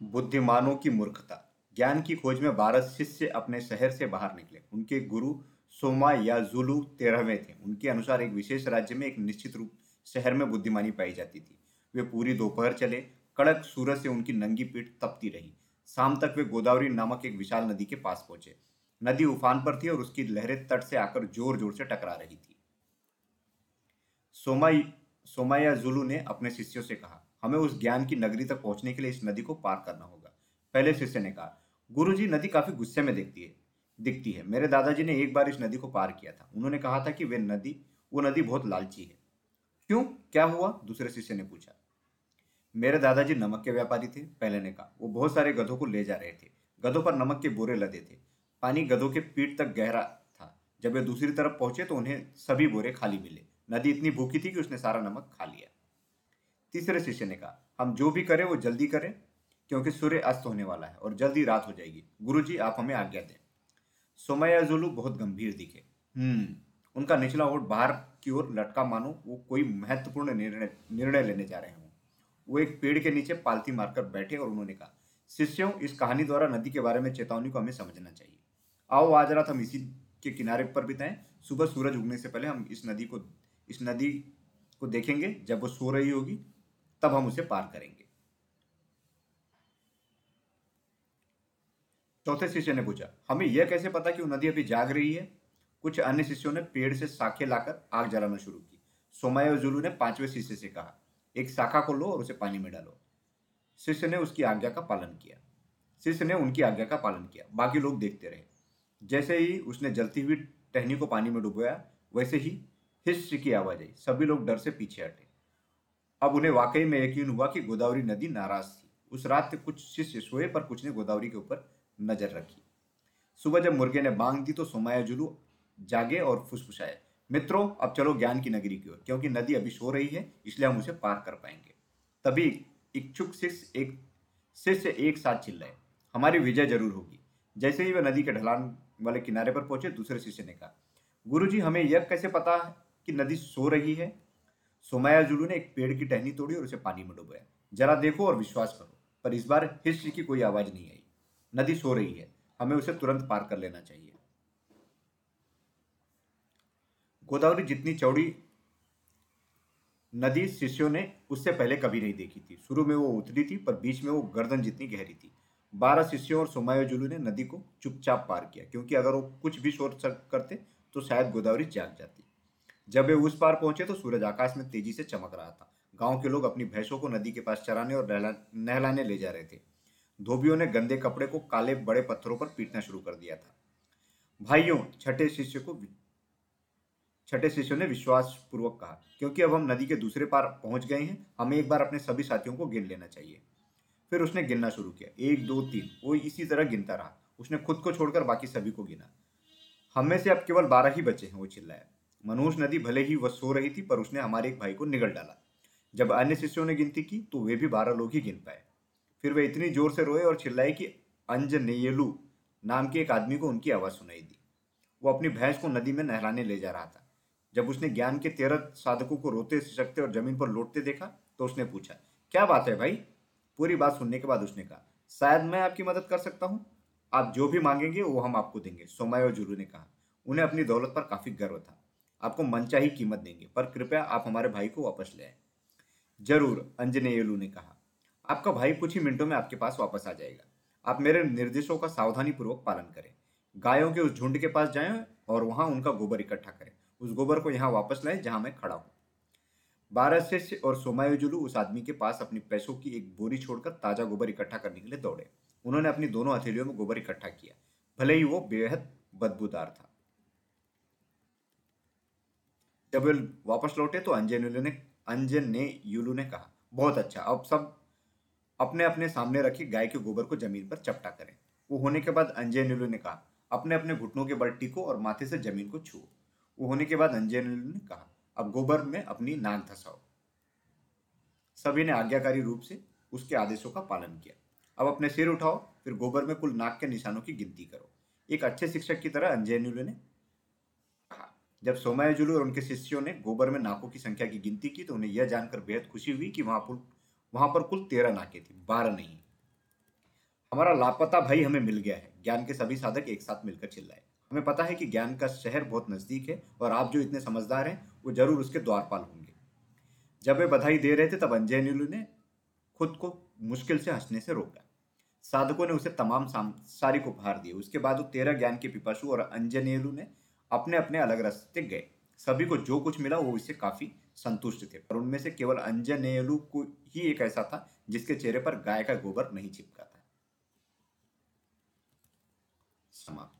बुद्धिमानों की मूर्खता। ज्ञान की खोज में बारह शिष्य अपने शहर से बाहर निकले। उनके गुरु सोमा या जुलू तेरहवें थे। उनके अनुसार एक विशेष राज्य में एक निश्चित रूप शहर में बुद्धिमानी पाई जाती थी। वे पूरी दोपहर चले। कड़क सूरज से उनकी नंगी पीठ तपती रही। शाम तक वे गोदावरी नामक एक विशाल नदी के पास पहुँचे। नदी उफान पर थी और उसकी लहरें तट से आकर ज़ोर ज़ोर से टकरा रही थी। सोमा सोमाया जुलू ने अपने शिष्यों से कहा हमें उस ज्ञान की नगरी तक पहुँचने के लिए इस नदी को पार करना होगा। पहले शिष्य ने कहा गुरुजी, नदी काफ़ी गुस्से में दिखती है दिखती है। मेरे दादाजी ने एक बार इस नदी को पार किया था। उन्होंने कहा था कि वे नदी, वो नदी बहुत लालची है। क्यों? क्या हुआ? दूसरे शिष्य ने पूछा। मेरे दादाजी नमक के व्यापारी थे, पहले ने कहा। वो बहुत सारे गधों को ले जा रहे थे। गधों पर नमक के बोरे लदे थे। पानी गधों के पीठ तक गहरा था। जब वे दूसरी तरफ़ पहुँचे तो उन्हें सभी बोरे खाली मिले। नदी इतनी भूखी थी कि उसने सारा नमक खा लिया। तीसरे शिष्य ने कहा, हम जो भी करें, वो जल्दी करें, क्योंकि सूर्य अस्त होने वाला है और जल्दी रात हो जाएगी। गुरु जी आप हमें आज्ञा दें। सोमया जुलू बहुत गंभीर दिखे। हम्म उनका निचला होठ बाहर की ओर लटका मानो, वो कोई महत्वपूर्ण निर्णय निर्णय लेने जा रहे हों। वो एक पेड़ के नीचे पालती मारकर बैठे और उन्होंने कहा, शिष्यों, इस कहानी द्वारा नदी के बारे में चेतावनी को हमें समझना चाहिए। आओ, आज रात हम इसी के किनारे पर बिताएँ। सुबह सूरज उगने से पहले हम इस नदी को, इस नदी को देखेंगे। जब वो सो रही होगी तब हम उसे पार करेंगे। चौथे शिष्य ने पूछा, हमें यह कैसे पता कि वो नदी अभी जाग रही है? कुछ अन्य शिष्यों ने पेड़ से शाखे लाकर आग जलाना शुरू की। सोमाया जुलू ने पाँचवें शिष्य से कहा, एक शाखा को लो और उसे पानी में डालो। शिष्य ने उसकी आज्ञा का पालन किया। शिष्य ने उनकी आज्ञा का पालन किया। बाकी लोग देखते रहे। जैसे ही उसने जलती हुई टहनी को पानी में डुबोया, वैसे ही हिस्स की आवाज़ आई। सभी लोग डर से पीछे हटे। अब उन्हें वाकई में यकीन हुआ कि गोदावरी नदी नाराज़ थी। उस रात के कुछ शिष्य सोए, पर कुछ ने गोदावरी के ऊपर नज़र रखी। सुबह जब मुर्गे ने बांग दी तो सोमाया जुलू जागे और फुसफुसाए। मित्रों, अब चलो ज्ञान की नगरी की ओर, क्योंकि नदी अभी सो रही है, इसलिए हम उसे पार कर पाएँगे। तभी इच्छुक शिष्य एक शिष्य एक साथ चिल्लाए, हमारी विजय ज़रूर होगी। जैसे ही वह नदी के ढलान वाले किनारे पर पहुँचे, दूसरे शिष्य ने कहा, गुरुजी, हमें यह कैसे पता कि नदी सो रही है? सोमाया जुलू ने एक पेड़ की टहनी तोड़ी और उसे पानी में डुबाया। जरा देखो और विश्वास करो, पर इस बार हिस्ट्री की कोई आवाज़ नहीं आई। नदी सो रही है, हमें उसे तुरंत पार कर लेना चाहिए। गोदावरी जितनी चौड़ी नदी शिष्यों ने उससे पहले कभी नहीं देखी थी। शुरू में वो उतरी थी, पर बीच में वो गर्दन जितनी गहरी थी। बारह शिष्यों और सोमाया जुलू ने नदी को चुपचाप पार किया, क्योंकि अगर वो कुछ भी शोर करते तो शायद गोदावरी जाग जाती। जब वे उस पार पहुँचे तो सूरज आकाश में तेज़ी से चमक रहा था। गाँव के लोग अपनी भैंसों को नदी के पास चराने और नहलाने ले जा रहे थे। धोबियों ने गंदे कपड़े को काले, बड़े पत्थरों पर पीटना शुरू कर दिया था। भाइयों, छठे शिष्य को छठे शिष्य ने विश्वास पूर्वक कहा, क्योंकि अब हम नदी के दूसरे पार पहुँच गए हैं, हमें एक बार अपने सभी साथियों को गिन लेना चाहिए। फिर उसने गिनना शुरू किया। एक, दो, तीन, वो इसी तरह गिनता रहा। उसने खुद को छोड़कर बाकी सभी को गिना। हम में से अब केवल बारह ही बचे हैं, वो चिल्लाया। मनोज नदी भले ही वह सो रही थी, पर उसने हमारे एक भाई को निगल डाला। जब अन्य शिष्यों ने गिनती की तो वे भी बारह लोग ही गिन पाए। फिर वे इतनी ज़ोर से रोए और चिल्लाए कि अंजनेयलू नाम के एक आदमी को उनकी आवाज़ सुनाई दी। वो अपनी भैंस को नदी में नहलाने ले जा रहा था। जब उसने ज्ञान के तेरह साधकों को रोते सिसकते और ज़मीन पर लौटते देखा तो उसने पूछा, क्या बात है भाई? पूरी बात सुनने के बाद उसने कहा, शायद मैं आपकी मदद कर सकता हूँ। आप जो भी मांगेंगे, वो हम आपको देंगे, सोमाय जुरू ने कहा। उन्हें अपनी दौलत पर काफ़ी गर्व था। आपको मनचा ही कीमत देंगे, पर कृपया आप हमारे भाई को वापस ले आए। ज़रूर अंजनेयलू ने कहा। आपका भाई कुछ ही मिनटों में आपके पास वापस आ जाएगा। आप मेरे निर्देशों का सावधानी पूर्वक पालन करें। गायों के उस झुंड के पास जाएँ और वहाँ उनका गोबर इकट्ठा करें। उस गोबर को यहाँ वापस लाएँ जहाँ मैं खड़ा हूँ। बारह शिष्य और सोमायुजुलू उस आदमी के पास अपनी पैसों की एक बोरी छोड़कर ताज़ा गोबर इकट्ठा करने के लिए दौड़े। उन्होंने अपनी दोनों हथेलियों में गोबर इकट्ठा किया। भले ही वो बेहद बदबूदार था। जब वे वापस लौटे तो अंजन ने अंजन ने यूलू ने कहा, बहुत अच्छा अब सब अपने अपने सामने रखी गाय के गोबर को ज़मीन पर चपटा करें। वो होने के बाद अंजय नीलू ने कहा, अपने अपने घुटनों के बल टिको और माथे से ज़मीन को छुओ। वो होने के बाद अंजय नीलू ने कहा, अब गोबर में अपनी नाक धसाओ सभी ने आज्ञाकारी रूप से उसके आदेशों का पालन किया। अब अपने सिर उठाओ, फिर गोबर में कुल नाक के निशानों की गिनती करो। एक अच्छे शिक्षक की तरह अंजय नीलू ने जब सोमायाजुलू और उनके शिष्यों ने गोबर में नाकों की संख्या की गिनती की तो उन्हें यह जानकर बेहद खुशी हुई कि वहाँ पर वहाँ पर कुल तेरह नाके थी, बारह नहीं। हमारा लापता भाई हमें मिल गया है, ज्ञान के सभी साधक एक साथ मिलकर चिल्लाए। हमें पता है कि ज्ञान का शहर बहुत नज़दीक है और आप जो इतने समझदार हैं, वो ज़रूर उसके द्वारपाल होंगे। जब वे बधाई दे रहे थे, तब अंजय नीलू ने खुद को मुश्किल से हंसने से रोका। साधकों ने उसे तमाम सांसारिक उपहार दिए। उसके बाद वो तेरह ज्ञान के पिपाशु और अंजनेलू ने अपने अपने अलग रास्ते गए। सभी को जो कुछ मिला, वो इससे काफ़ी संतुष्ट थे। पर उनमें से केवल अंजनेलू को ही एक ऐसा था, जिसके चेहरे पर गाय का गोबर नहीं चिपका था। समाप्त।